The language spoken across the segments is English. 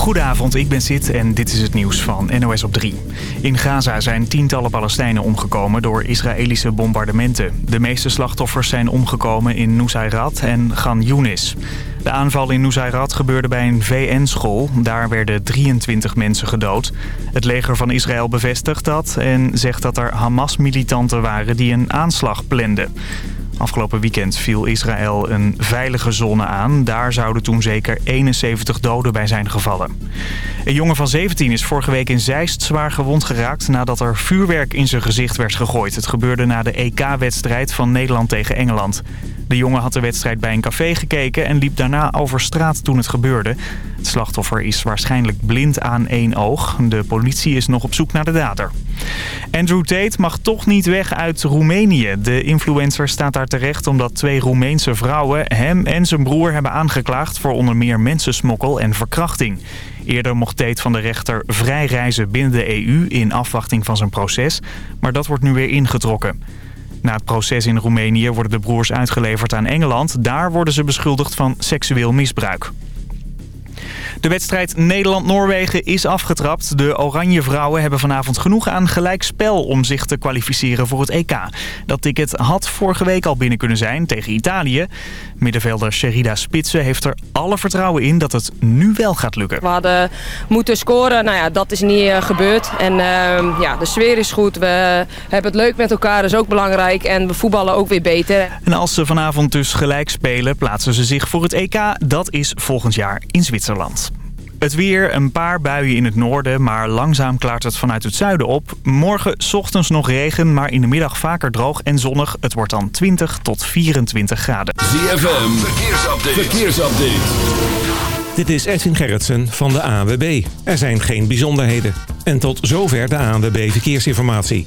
Goedenavond, ik ben Sid en dit is het nieuws van NOS op 3. In Gaza zijn tientallen Palestijnen omgekomen door Israëlische bombardementen. De meeste slachtoffers zijn omgekomen in Nusayrat en Gan Yunis. De aanval in Nusayrat gebeurde bij een VN-school. Daar werden 23 mensen gedood. Het leger van Israël bevestigt dat en zegt dat er Hamas-militanten waren die een aanslag planden. Afgelopen weekend viel Israël een veilige zone aan. Daar zouden toen zeker 71 doden bij zijn gevallen. Een jongen van 17 is vorige week in Zeist zwaar gewond geraakt... nadat er vuurwerk in zijn gezicht werd gegooid. Het gebeurde na de EK-wedstrijd van Nederland tegen Engeland. De jongen had de wedstrijd bij een café gekeken en liep daarna over straat toen het gebeurde. Het slachtoffer is waarschijnlijk blind aan één oog. De politie is nog op zoek naar de dader. Andrew Tate mag toch niet weg uit Roemenië. De influencer staat daar terecht omdat twee Roemeense vrouwen hem en zijn broer hebben aangeklaagd voor onder meer mensensmokkel en verkrachting. Eerder mocht Tate van de rechter vrij reizen binnen de EU in afwachting van zijn proces, maar dat wordt nu weer ingetrokken. Na het proces in Roemenië worden de broers uitgeleverd aan Engeland. Daar worden ze beschuldigd van seksueel misbruik. De wedstrijd Nederland-Noorwegen is afgetrapt. De Oranje Vrouwen hebben vanavond genoeg aan gelijkspel om zich te kwalificeren voor het EK. Dat ticket had vorige week al binnen kunnen zijn tegen Italië. Middenvelder Sherida Spitsen heeft er alle vertrouwen in dat het nu wel gaat lukken. We hadden moeten scoren, nou ja, dat is niet uh, gebeurd. En uh, ja, de sfeer is goed, we hebben het leuk met elkaar, dat is ook belangrijk. En we voetballen ook weer beter. En als ze vanavond dus gelijk spelen, plaatsen ze zich voor het EK. Dat is volgend jaar in Zwitserland. Het weer, een paar buien in het noorden, maar langzaam klaart het vanuit het zuiden op. Morgen ochtends nog regen, maar in de middag vaker droog en zonnig. Het wordt dan 20 tot 24 graden. ZFM, verkeersupdate. verkeersupdate. Dit is Edwin Gerritsen van de ANWB. Er zijn geen bijzonderheden. En tot zover de ANWB Verkeersinformatie.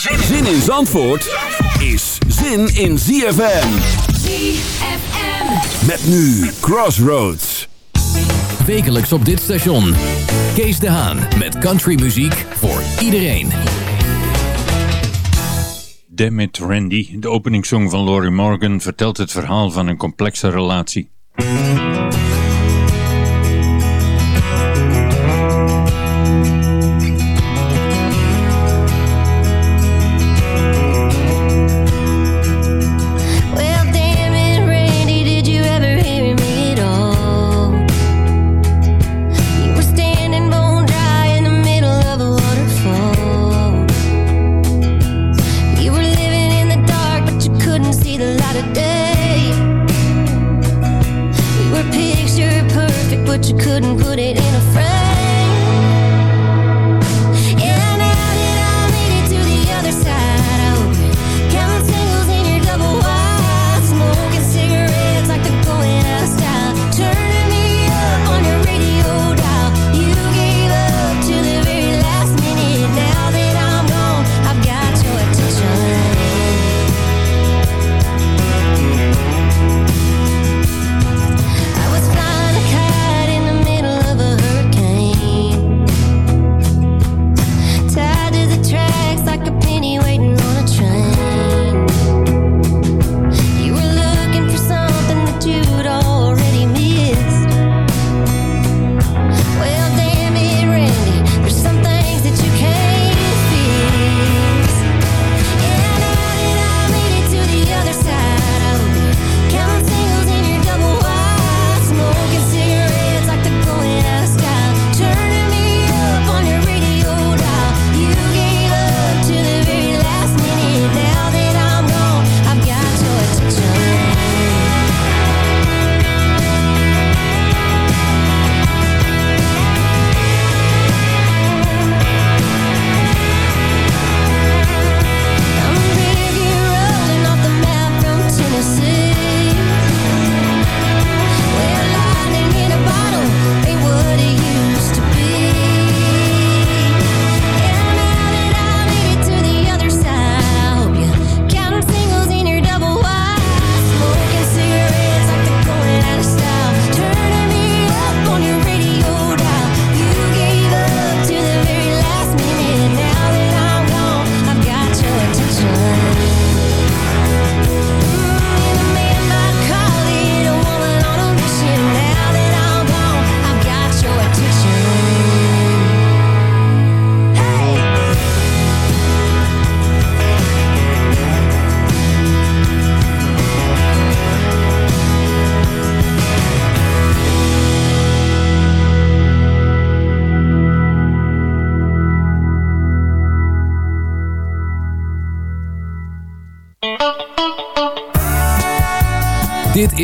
Zin in Zandvoort is zin in ZFM. ZFM. Met nu Crossroads. Wekelijks op dit station. Kees de Haan met countrymuziek voor iedereen. Damn It Randy, de openingssong van Laurie Morgan, vertelt het verhaal van een complexe relatie.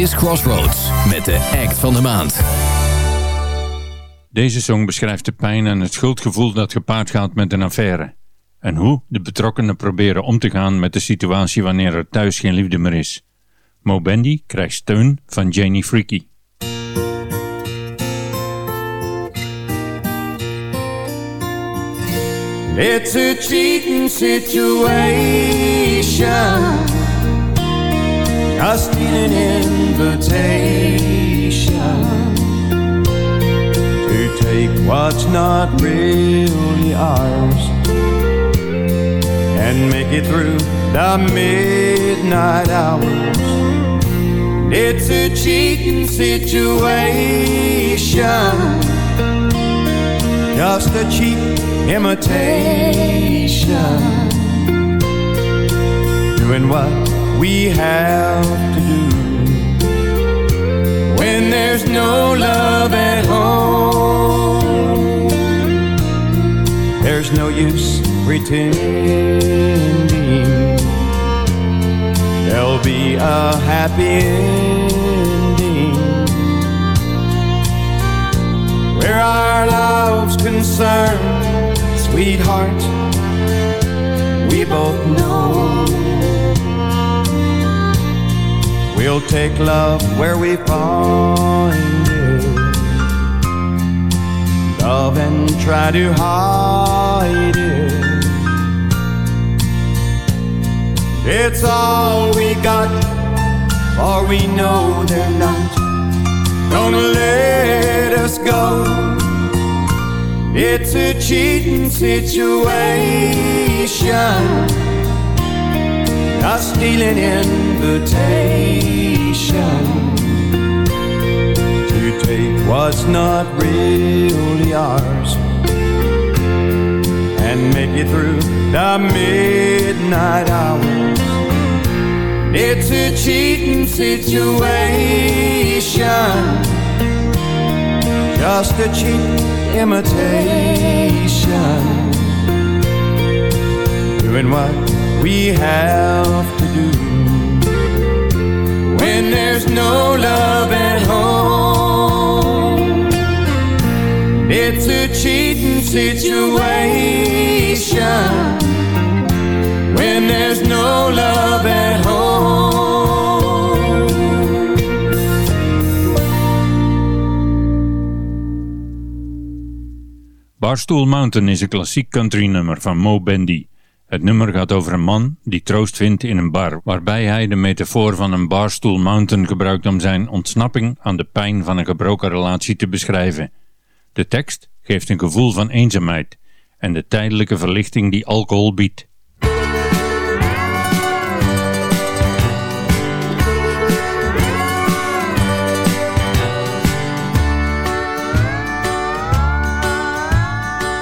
Is Crossroads met de act van de maand. Deze song beschrijft de pijn en het schuldgevoel dat gepaard gaat met een affaire. En hoe de betrokkenen proberen om te gaan met de situatie wanneer er thuis geen liefde meer is. Mo Bendy krijgt steun van Janie Freaky. It's a cheating situation. A stealing invitation to take what's not really ours and make it through the midnight hours. It's a cheating situation. Just a cheap imitation. Doing what we have to do. When there's no love at home, there's no use pretending. There'll be a happy ending where our love's concerned, sweetheart. We both know we'll take love where we find it, love and try to hide it. It's all we got, for we know they're not gonna let us go. It's a cheating situation, a stealing invitation to take what's not really ours and make it through the midnight hours. It's a cheating situation, just a cheap imitation. Doing what we have to do when there's no love at home. It's a cheating situation when there's no love at home. Barstool Mountain is een klassiek country nummer van Mo Bendy. Het nummer gaat over een man die troost vindt in een bar, waarbij hij de metafoor van een Barstool Mountain gebruikt om zijn ontsnapping aan de pijn van een gebroken relatie te beschrijven. De tekst geeft een gevoel van eenzaamheid en de tijdelijke verlichting die alcohol biedt.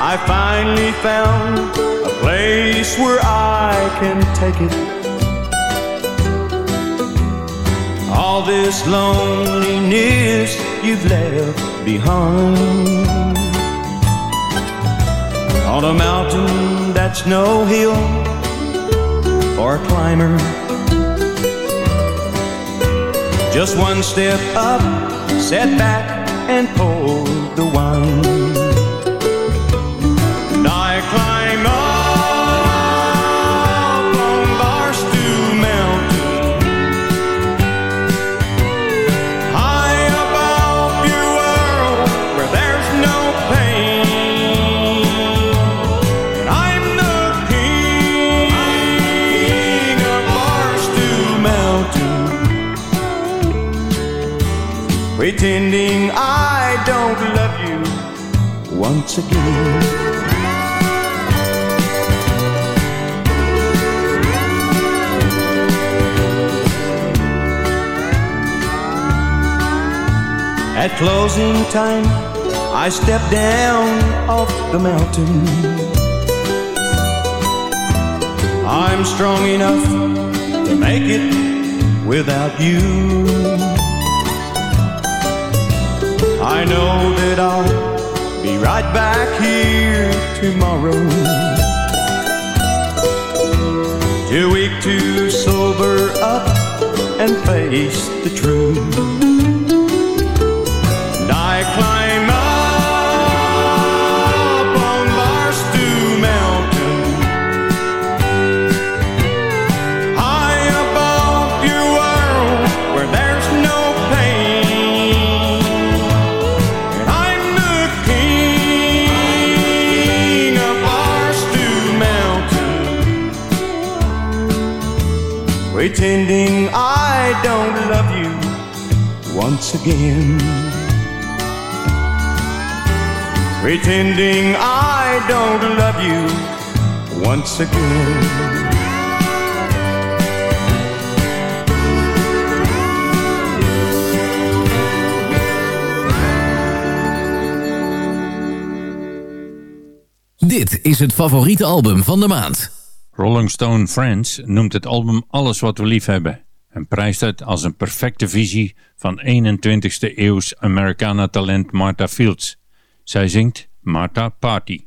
I finally found place where I can take it. All this loneliness you've left behind. On a mountain that's no hill for a climber. Just one step up, set back and pour the wine. Once again. At closing time, I step down off the mountain. I'm strong enough to make it without you. I know that I'll be right back here tomorrow. Too weak to sober up and face the truth. pretending I don't love you once again. Pretending I don't love you once again. Dit is het favoriete album van de maand. Rolling Stone Friends noemt het album alles wat we lief hebben en prijst het als een perfecte visie van 21ste eeuws Americana talent Martha Fields. Zij zingt Martha Party.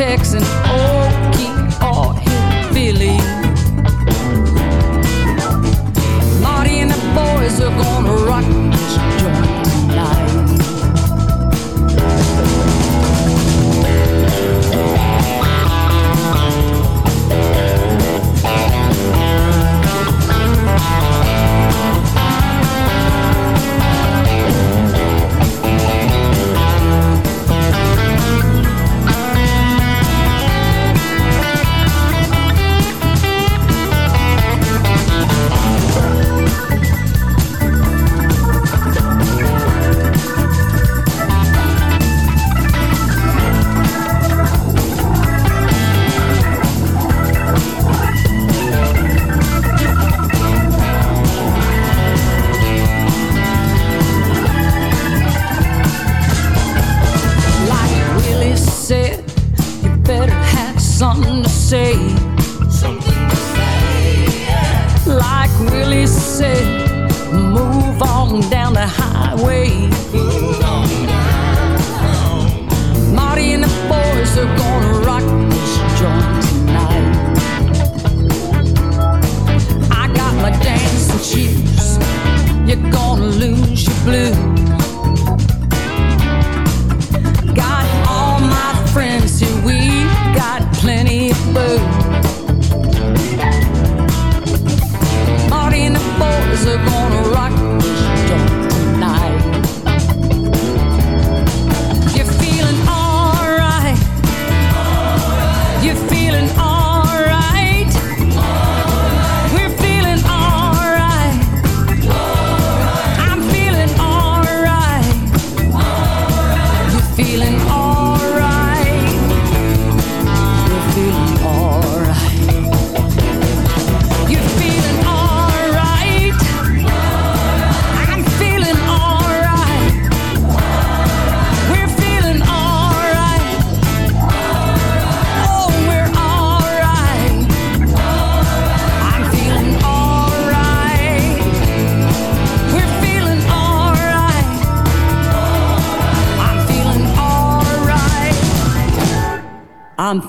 Texan. Oh,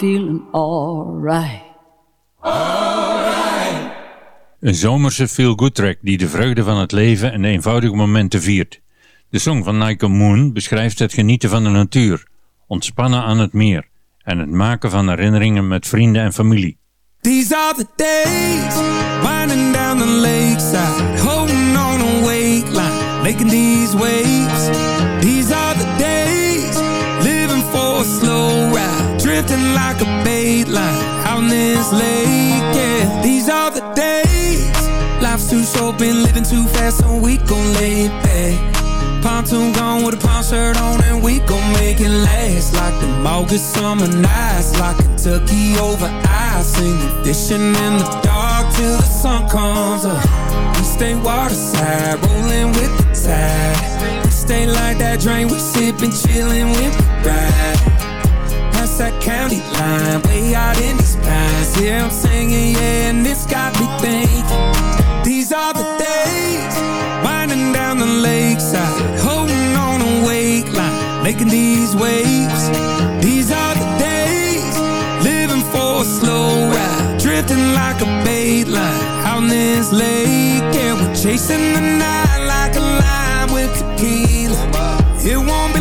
feeling alright. Alright. Een zomerse feel-good track die de vreugde van het leven en de eenvoudige momenten viert. De song van Nike Moon beschrijft het genieten van de natuur, ontspannen aan het meer en het maken van herinneringen met vrienden en familie. These are the days, winding down the lakeside, holding on a wake line, making these waves. These are the days, living for a slow ride. Drifting like a bait line out in this lake. Yeah, these are the days, life's too short, been living too fast, so we gon' lay back. Pontoon gone with a palm shirt on and we gon' make it last. Like the August summer nights Like Kentucky over ice. Singing, fishing in the dark till the sun comes up. We stay waterside, rolling with the tide. We stay like that drain, we sippin', chillin' with the ride That county line, way out in these pines Yeah, I'm singing, yeah, and it's got me thinking. These are the days Winding down the lakeside Holding on a wake line Making these waves. These are the days Living for a slow ride Drifting like a bait line Out in this lake. Yeah, we're chasing the night Like a line with tequila. It won't be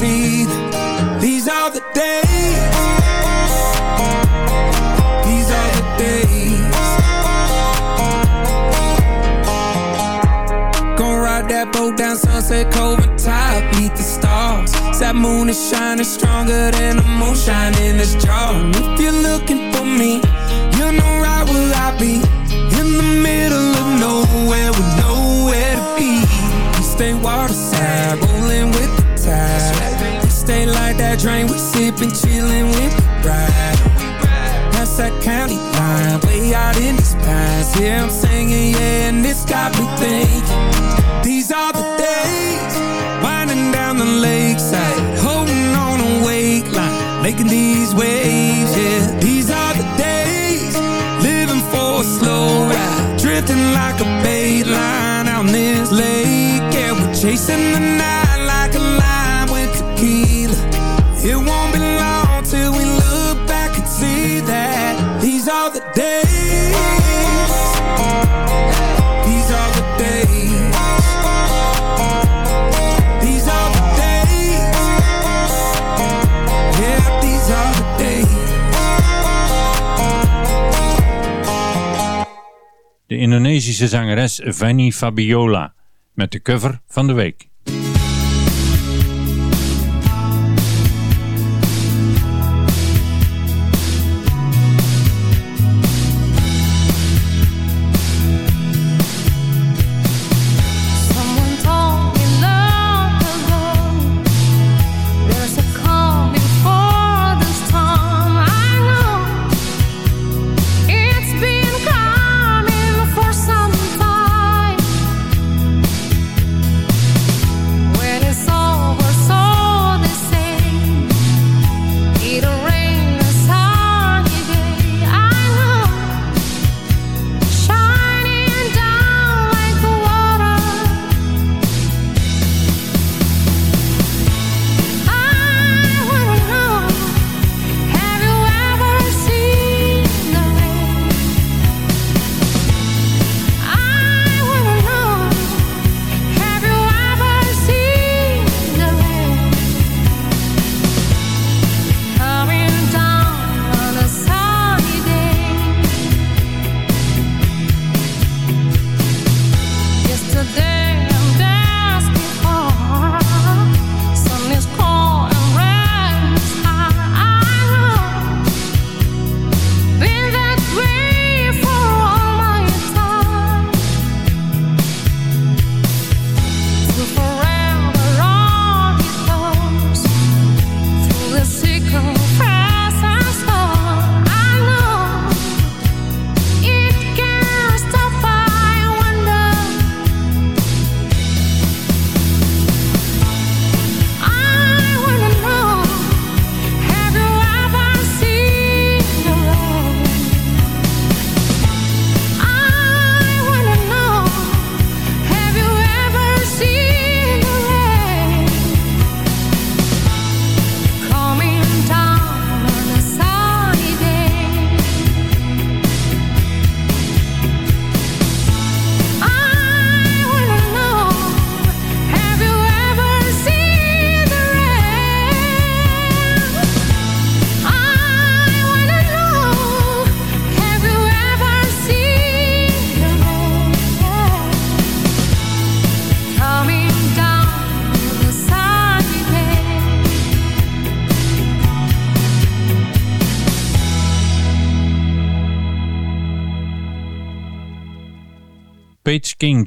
back These are the days These are the days Gonna ride that boat down Sunset Cove and top meet the stars. That moon is shining stronger than the moonshine in this jar. And if you're looking for me, you know right where I be. In the middle of nowhere with nowhere to be. We stay waterside, rolling drain, we sipping, chilling with the ride. Past that county line, way out in these pines. Yeah, I'm singing, yeah, and it's got me thinking. These are the days Winding down the lakeside Holding on a wake line Making these waves, yeah These are the days Living for a slow ride Drifting like a bait line in this lake Yeah, we're chasing the night Indonesische zangeres Fanny Fabiola met de cover van de week.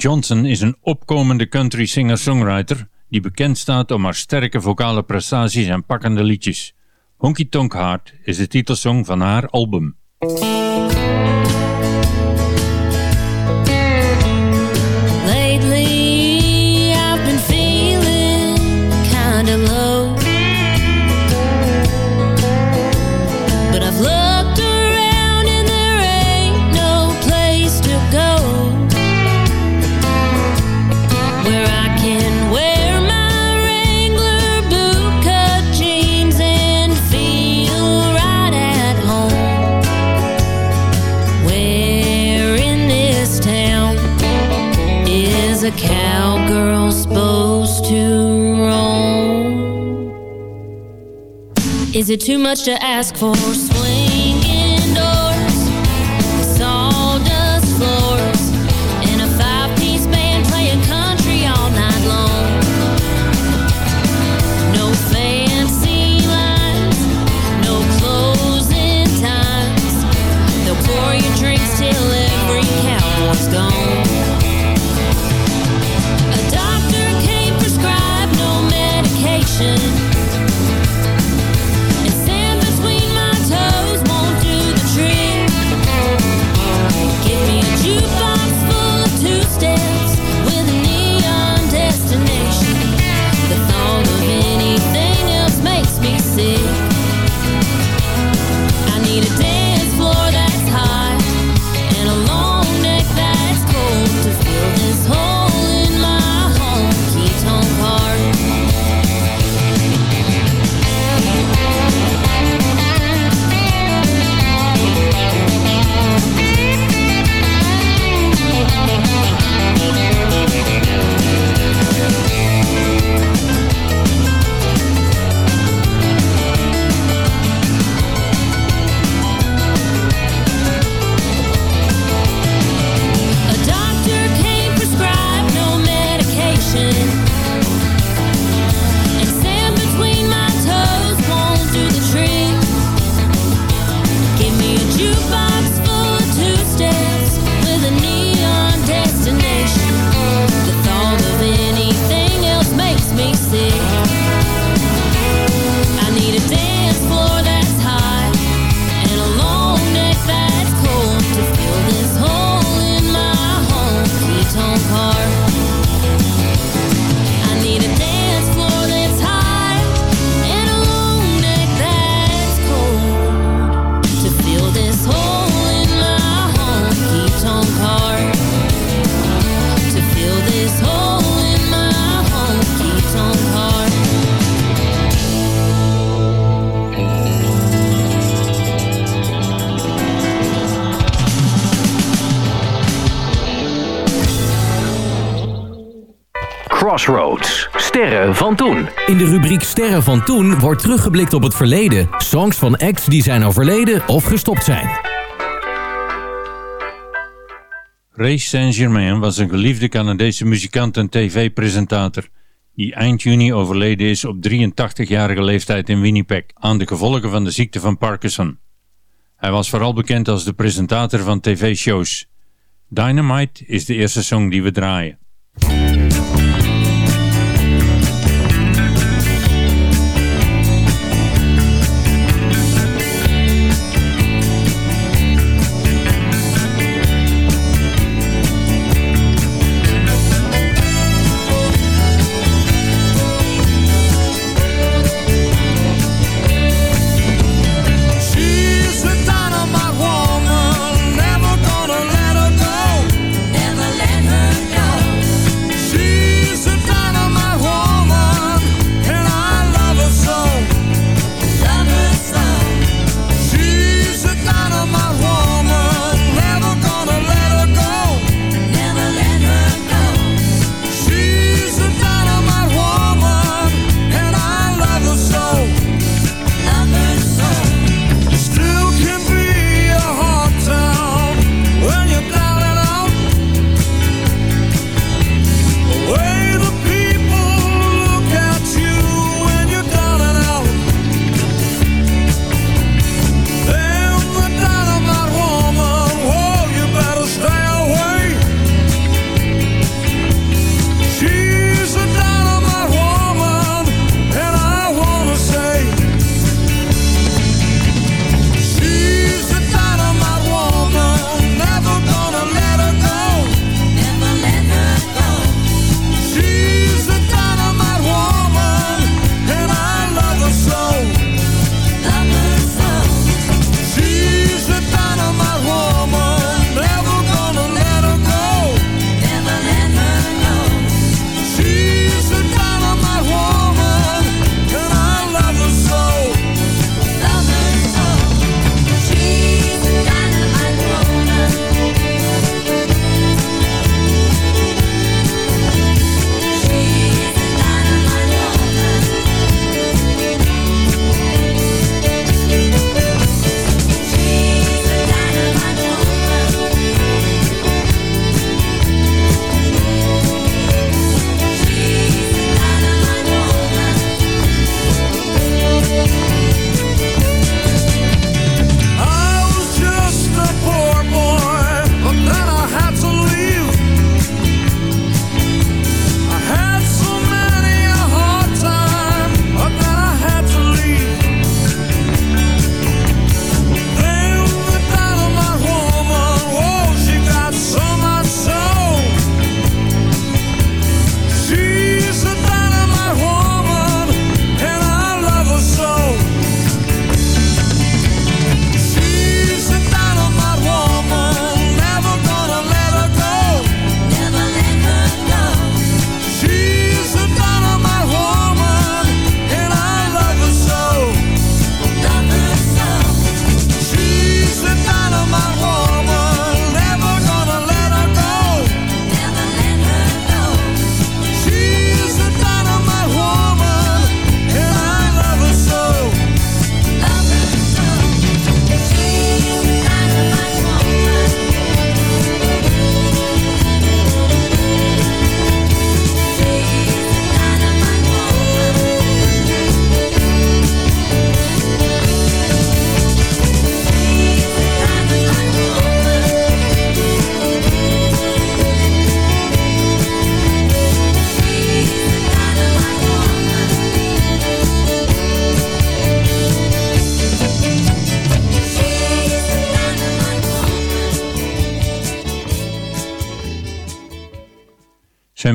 Johnson is een opkomende country singer-songwriter die bekend staat om haar sterke vocale prestaties en pakkende liedjes. Honky Tonk Heart is de titelsong van haar album. A cowgirl supposed to roam? Is it too much to ask for Crossroads. Sterren van toen. In de rubriek Sterren van toen wordt teruggeblikt op het verleden. Songs van acts die zijn overleden of gestopt zijn. Ray Saint-Germain was een geliefde Canadese muzikant en tv-presentator die eind juni overleden is op 83-jarige leeftijd in Winnipeg aan de gevolgen van de ziekte van Parkinson. Hij was vooral bekend als de presentator van tv-shows. Dynamite is de eerste song die we draaien.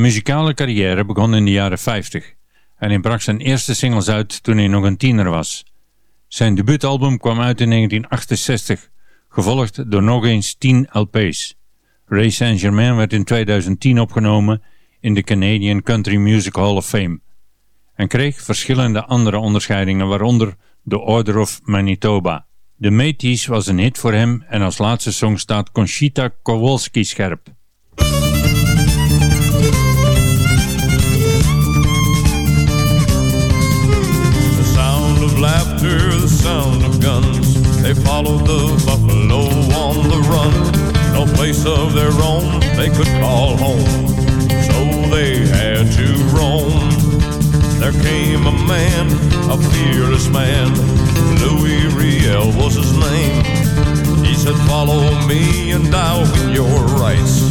Muzikale carrière begon in de jaren 50 en hij bracht zijn eerste singles uit toen hij nog een tiener was. Zijn debuutalbum kwam uit in 1968, gevolgd door nog eens 10 LP's. Ray Saint-Germain werd in 2010 opgenomen in de Canadian Country Music Hall of Fame en kreeg verschillende andere onderscheidingen, waaronder de Order of Manitoba. De Métis was een hit voor hem en als laatste song staat Conchita Kowalski scherp. Laughter, the sound of guns. They followed the buffalo on the run. No place of their own they could call home, so they had to roam. There came a man, a fearless man. Louis Riel was his name. He said, Follow me and I'll win your rights.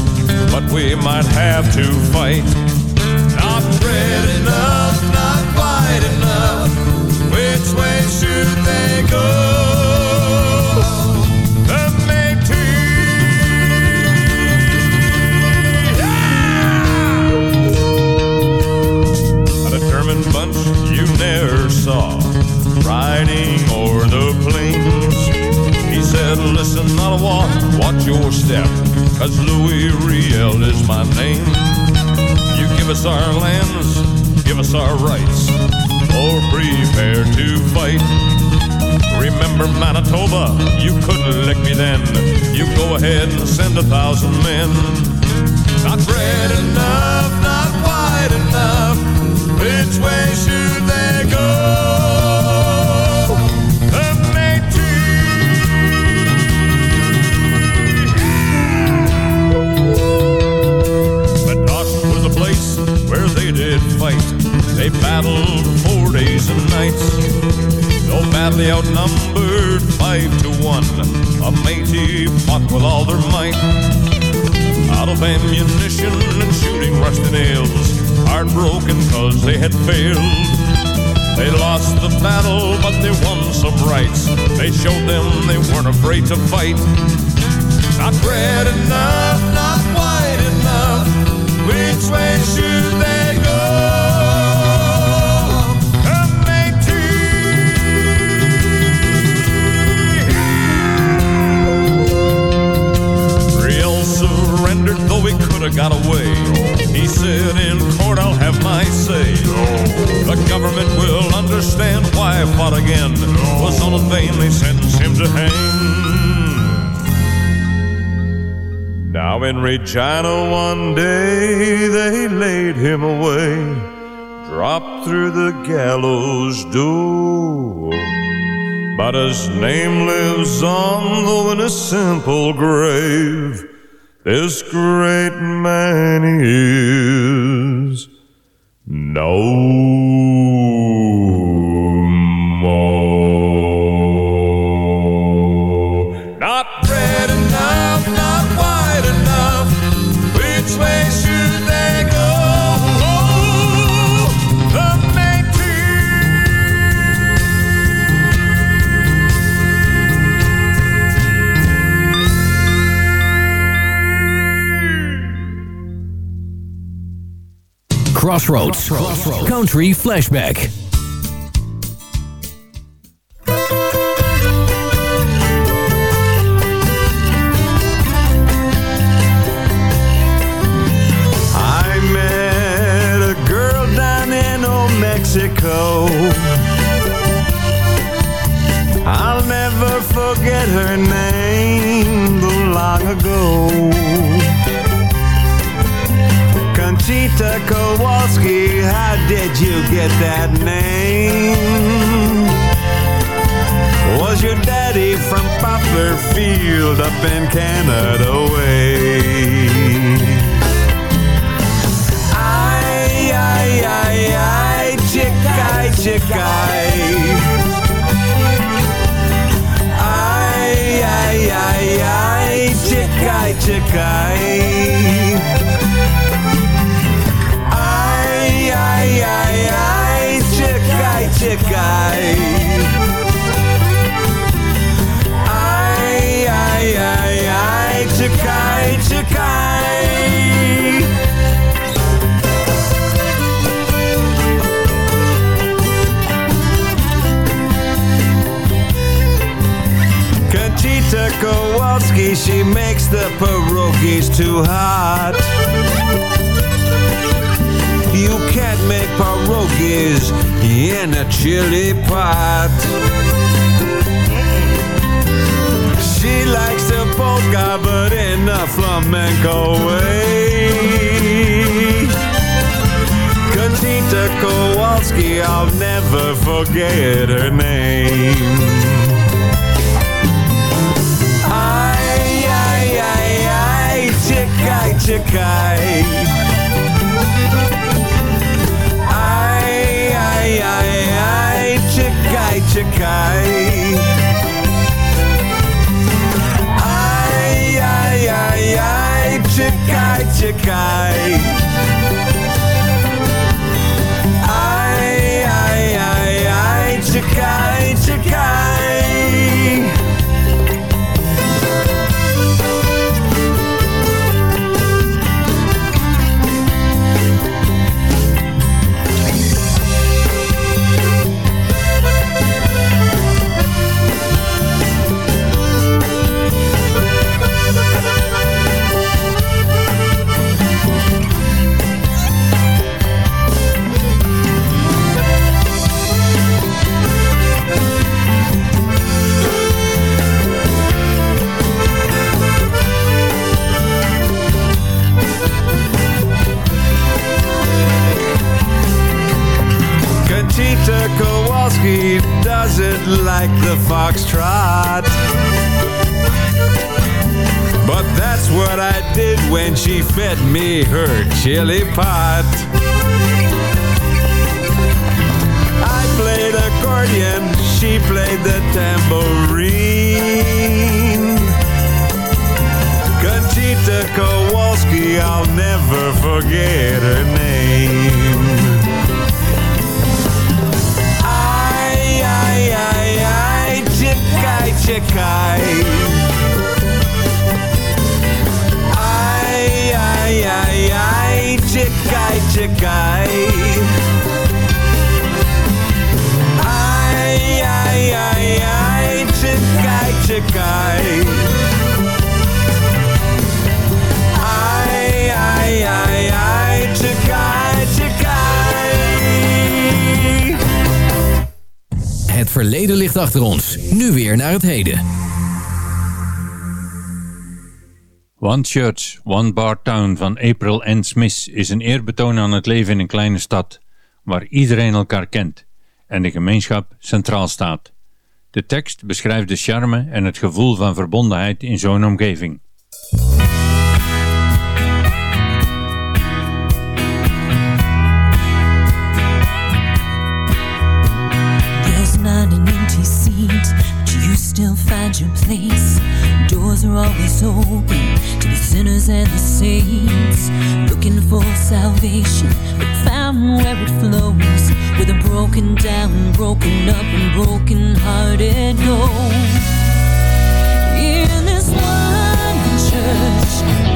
But we might have to fight. Not red give us our lands, give us our rights, or prepare to fight. Remember Manitoba, you couldn't lick me then. You go ahead and send a thousand men. Not red enough, not white enough. Which way should they go? Where they did fight. They battled days and nights. Though badly outnumbered five to one, a Métis fought with all their might. Out of ammunition and shooting rusty nails, heartbroken cause they had failed. They lost the battle, but they won some rights. They showed them they weren't afraid to fight. Not red enough, not white enough. Which way should have got away. He said, In court, I'll have my say. The government will understand why I fought again. Was all in vain, they sentenced him to hang. Now in Regina one day they laid him away, dropped through the gallows door. But his name lives on, though in a simple grave. This great man is no Crossroads. Country Flashback. I met a girl down in old Mexico. I'll never forget her name, though long ago. Conchita Kowalski, how did you get that name? Was your daddy from Poplarfield up in Canada way? Ay, ay, ay, ay, chickay, chickay. Ay, chili pot. She likes the polka, but in a flamenco way. Conchita Kowalski, I'll never forget her name. Ay, ay, ay, ay, chicay, chicay. Ay, ay, ay, ay, chicay, chicay. Ay, ay, ay, ay, chicay, chili pot. Achter ons. Nu weer naar het heden. One Church, One Bar Town van April N. Smith is een eerbetoon aan het leven in een kleine stad, waar iedereen elkaar kent en de gemeenschap centraal staat. De tekst beschrijft de charme en het gevoel van verbondenheid in zo'n omgeving. Always open to the sinners and the saints. Looking for salvation, but found where it flows. With a broken down, broken up, and broken hearted go. In this one church,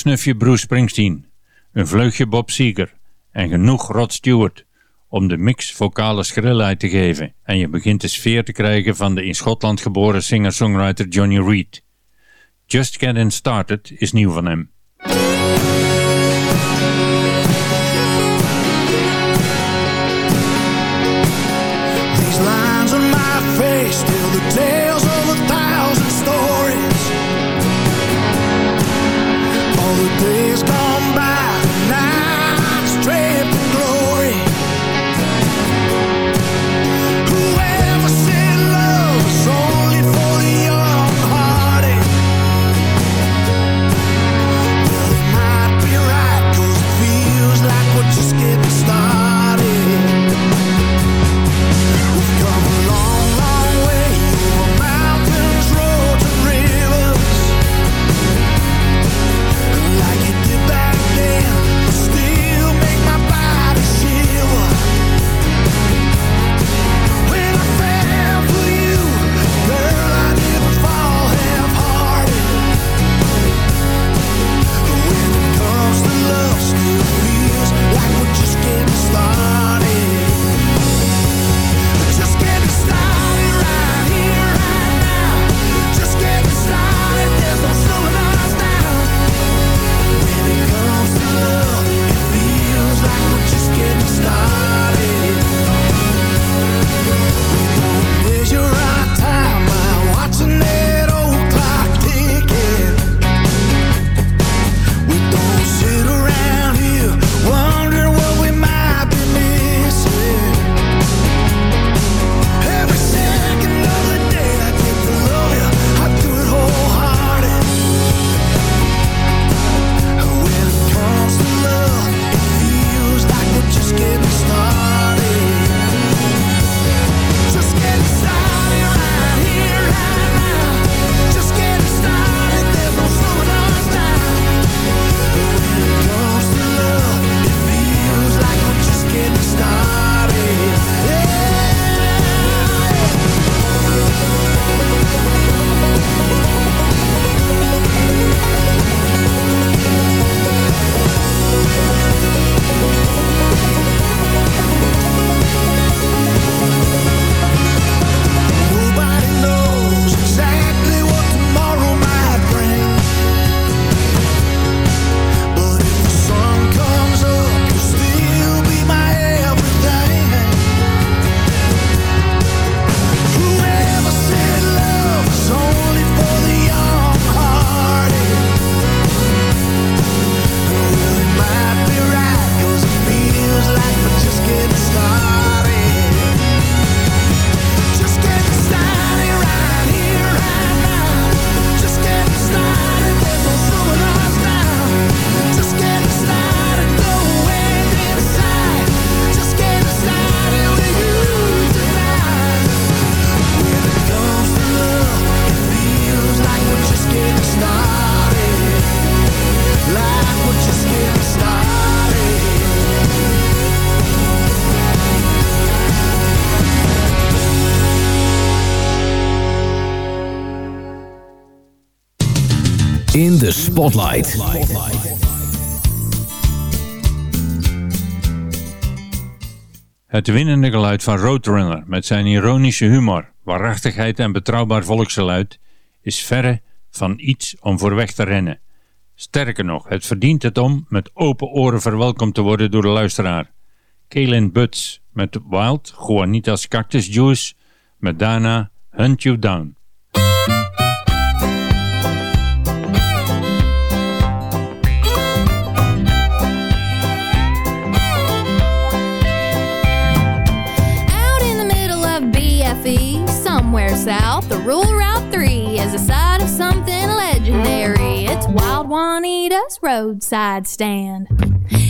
snufje Bruce Springsteen, een vleugje Bob Seger en genoeg Rod Stewart om de mix vocale schrillheid te geven en je begint de sfeer te krijgen van de in Schotland geboren singer-songwriter Johnny Reed. Just Getting Started is nieuw van hem. De Spotlight. Het winnende geluid van Roadrunner met zijn ironische humor, waarachtigheid en betrouwbaar volksgeluid is verre van iets om voor weg te rennen. Sterker nog, het verdient het om met open oren verwelkomd te worden door de luisteraar. Kaylin Butts met Wild, Juanita's Cactus Juice, met daarna Hunt You Down. South, the rural Route 3 is the site of something legendary. It's Wild Juanita's roadside stand.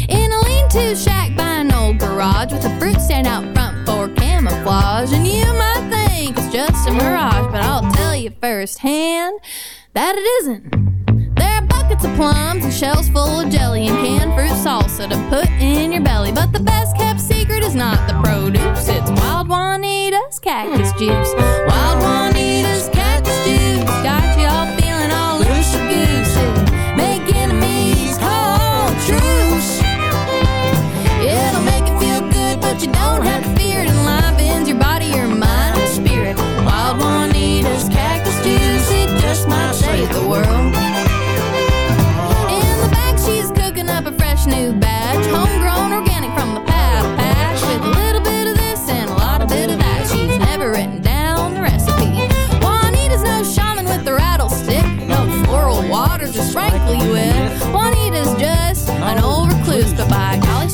In a lean-to shack by an old garage with a fruit stand out front for camouflage. And you might think it's just a mirage, but I'll tell you firsthand that it isn't. Buckets of plums and shells full of jelly and canned fruit salsa to put in your belly. But the best kept secret is not the produce, it's Wild Juanita's cactus juice. Wild Juanita's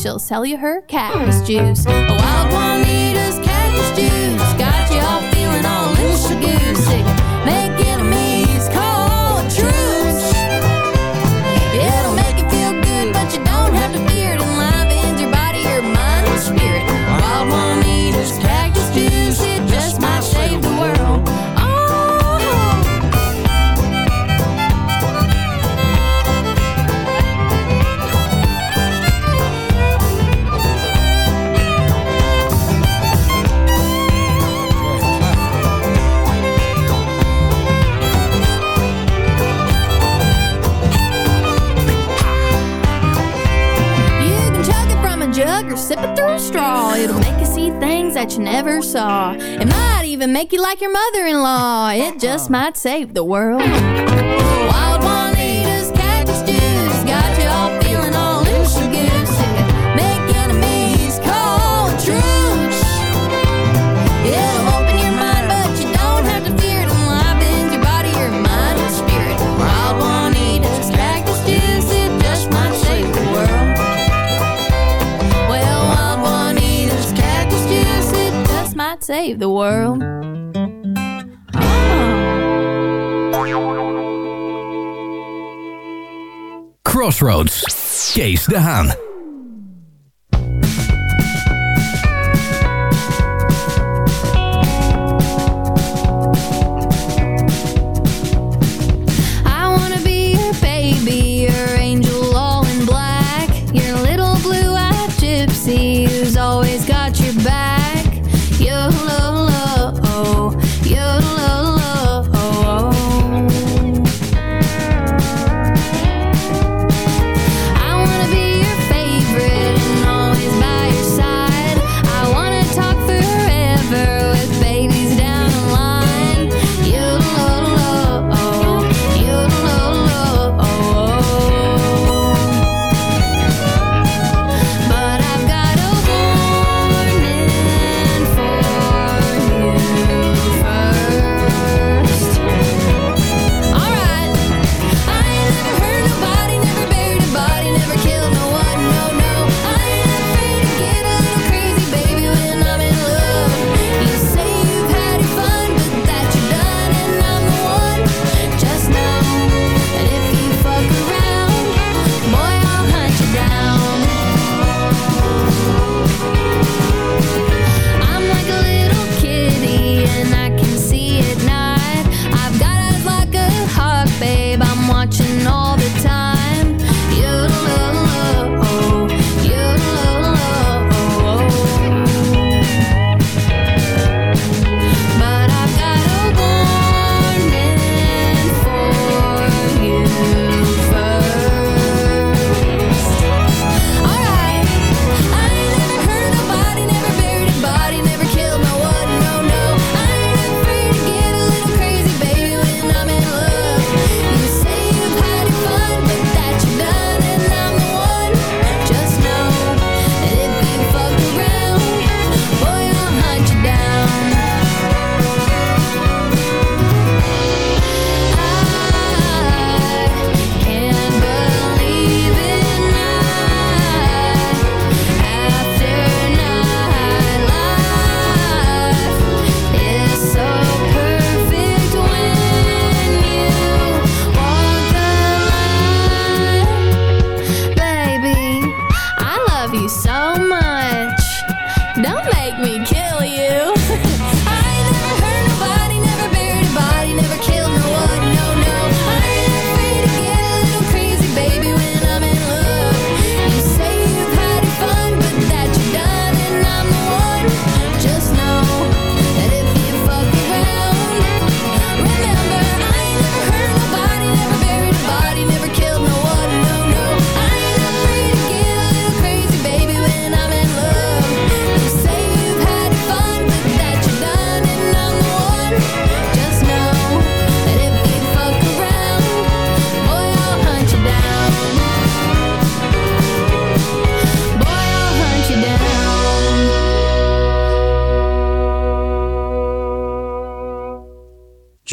she'll sell you her cactus juice. A wild Juanita's cactus juice got you all feeling all loose goose. that you never saw. It might even make you like your mother in law. It just uh-huh. might save the world. save the world. Crossroads. Kees de Haan.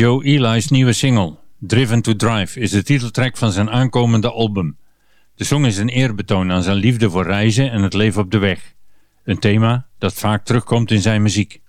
Joe Eli's nieuwe single. Driven to Drive is de titeltrack van zijn aankomende album. De song is een eerbetoon aan zijn liefde voor reizen en het leven op de weg. Een thema dat vaak terugkomt in zijn muziek.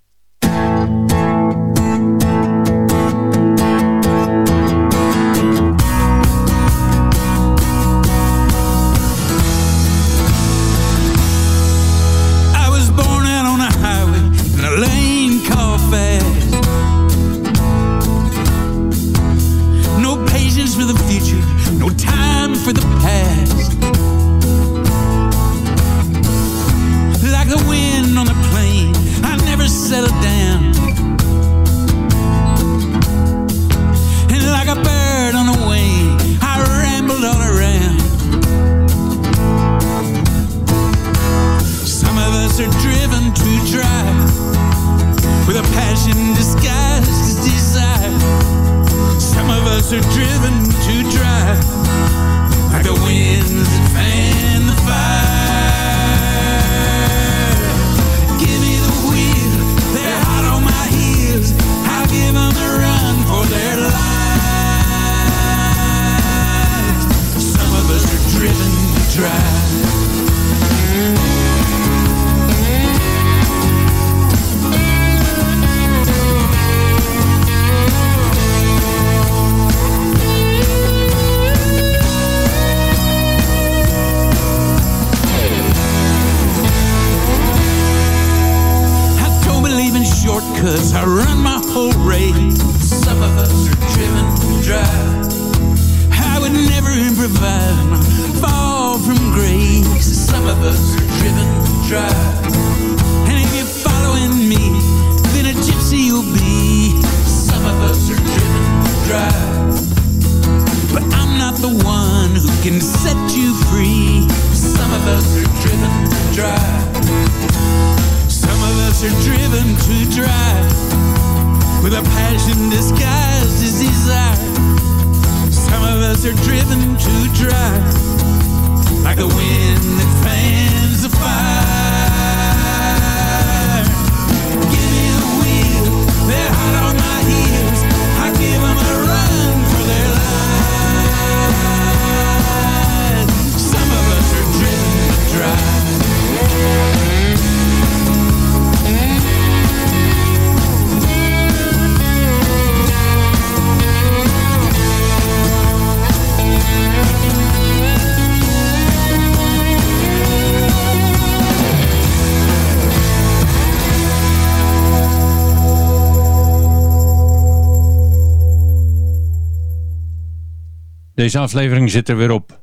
Deze aflevering zit er weer op.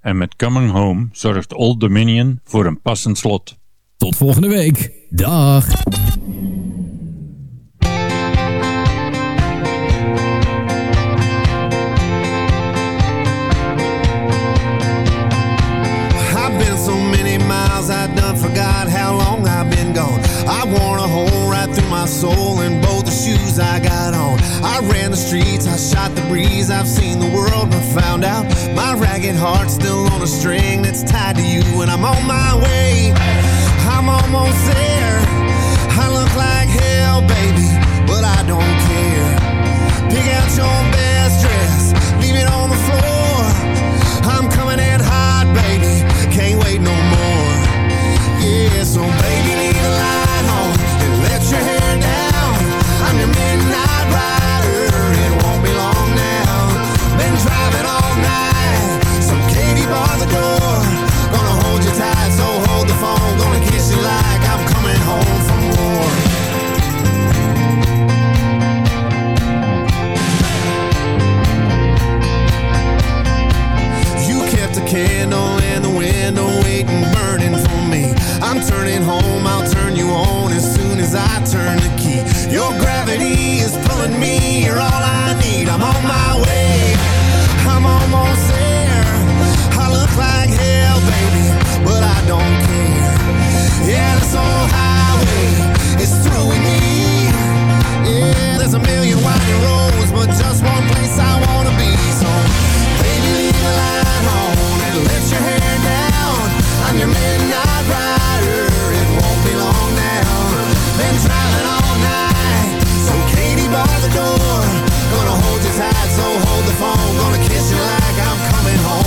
En met Coming Home zorgt Old Dominion voor een passend slot. Tot volgende week. Dag. Breeze, I've seen the world, but found out my ragged heart's still on a string that's tied to you, and I'm on my way. I'm almost there. I look like hell, baby, but I don't care. Pick out your best dress, leave it on the floor. I'm coming in hot, baby. Can't wait no more. Yeah, so baby, leave the light Katie the door. Gonna hold you tight, so hold the phone. Gonna kiss you like I'm coming home. You kept a candle in the window, waiting, burning for me. I'm turning home, I'll turn you on as soon as I turn the key. Your gravity is pulling me, you're all I need. I'm on my way, I'm almost there. Like hell, baby, but I don't care. Yeah, this old highway is through with me. Yeah, there's a million winding roads, but just one place I wanna be. So, baby, leave the light on and let your hair down. I'm your midnight rider. It won't be long now. Been driving all night, so Katie bar the door. Gonna hold you tight, so hold the phone. Gonna kiss you like I'm coming home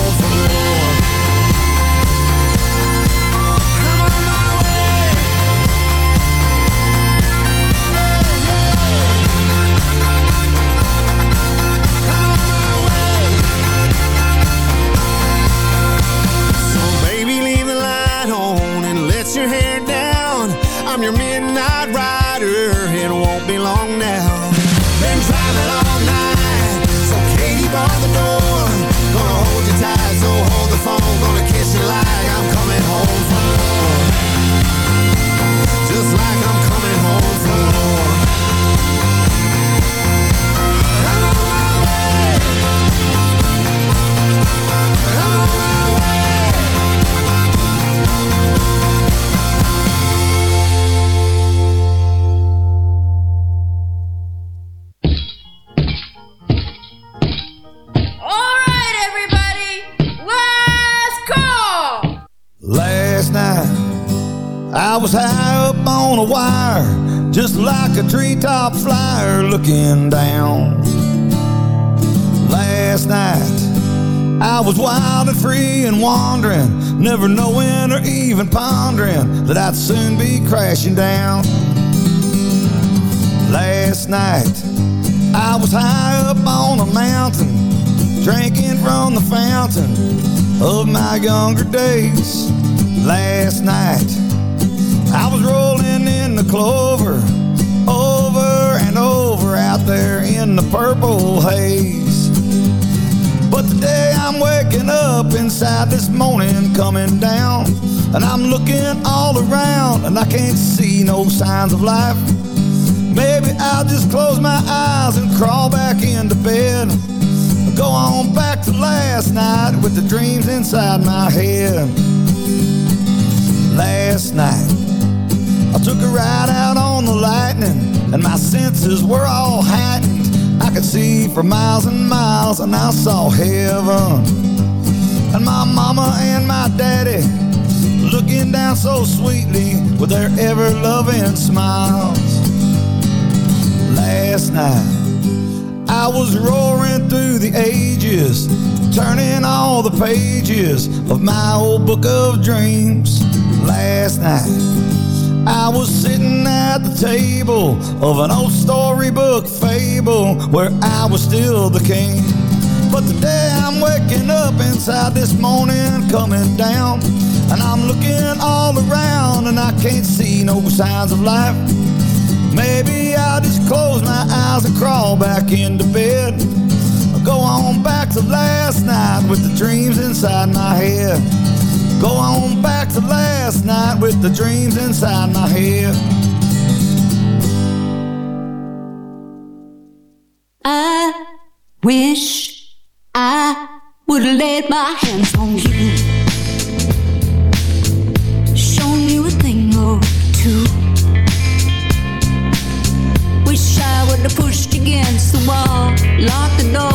never knowing or even pondering that I'd soon be crashing down. Last night, I was high up on a mountain, drinking from the fountain of my younger days. Last night, I was rolling in the clover, over and over out there in the purple haze. I'm waking up inside this morning coming down, and I'm looking all around and I can't see no signs of life. Maybe I'll just close my eyes and crawl back into bed. Go on back to last night with the dreams inside my head. Last night, I took a ride out on the lightning, and my senses were all heightened. I could see for miles and miles, and I saw heaven. And my mama and my daddy looking down so sweetly with their ever loving smiles. Last night, I was roaring through the ages, turning all the pages of my old book of dreams. Last night, I was sitting at the table of an old storybook fable where I was still the king. But today I'm waking up inside this morning coming down, and I'm looking all around and I can't see no signs of life. Maybe I'll just close my eyes and crawl back into bed. i Go on back to last night with the dreams inside my head. Go on back to last night with the dreams inside my head. I wish I would have laid my hands on you. Wish I would have pushed against the wall. Locked the door